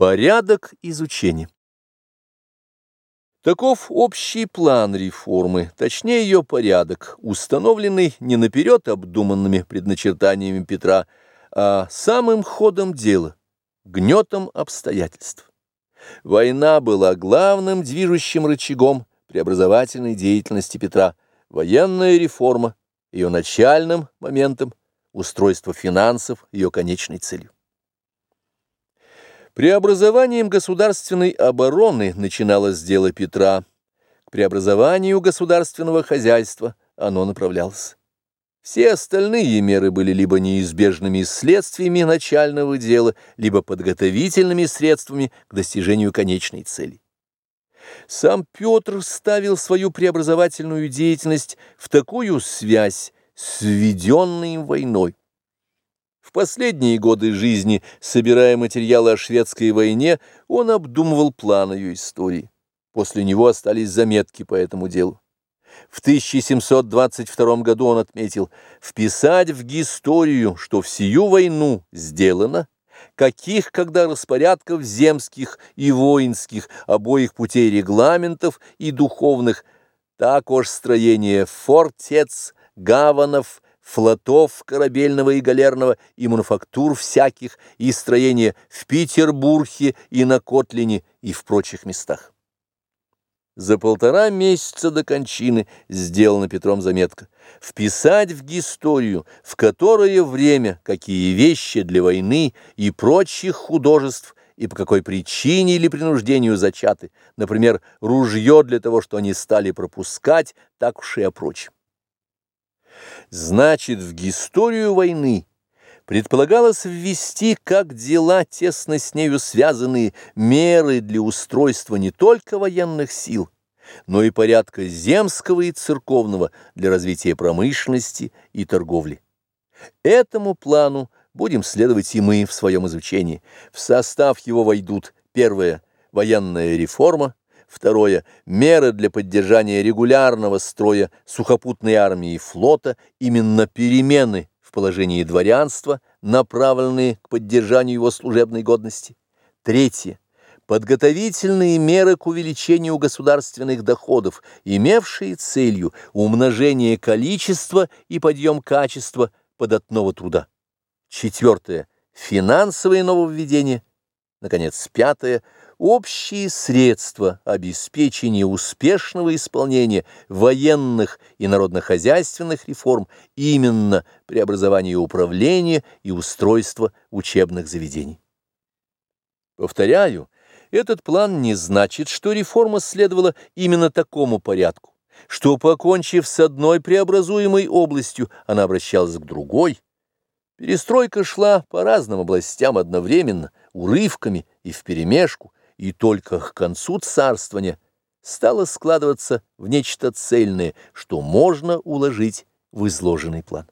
Порядок изучения. Таков общий план реформы, точнее ее порядок, установленный не наперед обдуманными предначертаниями Петра, а самым ходом дела, гнетом обстоятельств. Война была главным движущим рычагом преобразовательной деятельности Петра, военная реформа, ее начальным моментом, устройство финансов, ее конечной целью. Преобразованием государственной обороны начиналось дело Петра. К преобразованию государственного хозяйства оно направлялось. Все остальные меры были либо неизбежными следствиями начального дела, либо подготовительными средствами к достижению конечной цели. Сам Петр ставил свою преобразовательную деятельность в такую связь с введенной войной. В последние годы жизни, собирая материалы о шведской войне, он обдумывал план ее истории. После него остались заметки по этому делу. В 1722 году он отметил «вписать в историю, что всю войну сделано, каких когда распорядков земских и воинских, обоих путей регламентов и духовных, так уж строение фортец, гаванов, флотов корабельного и галерного, и мануфактур всяких, и строения в Петербурге и на Котлине, и в прочих местах. За полтора месяца до кончины сделана Петром заметка. Вписать в историю, в которое время, какие вещи для войны и прочих художеств, и по какой причине или принуждению зачаты, например, ружье для того, что они стали пропускать, так уж и о прочем. Значит, в историю войны предполагалось ввести, как дела, тесно с нею связанные, меры для устройства не только военных сил, но и порядка земского и церковного для развития промышленности и торговли. Этому плану будем следовать и мы в своем изучении. В состав его войдут первое – военная реформа, Второе. Меры для поддержания регулярного строя сухопутной армии и флота, именно перемены в положении дворянства, направленные к поддержанию его служебной годности. Третье. Подготовительные меры к увеличению государственных доходов, имевшие целью умножение количества и подъем качества податного труда. Четвертое. Финансовые нововведения. Наконец, пятое – общие средства обеспечения успешного исполнения военных и народно-хозяйственных реформ именно преобразования управления и устройства учебных заведений. Повторяю, этот план не значит, что реформа следовала именно такому порядку, что, покончив с одной преобразуемой областью, она обращалась к другой. Перестройка шла по разным областям одновременно, урывками и вперемешку, и только к концу царствования стало складываться в нечто цельное, что можно уложить в изложенный план.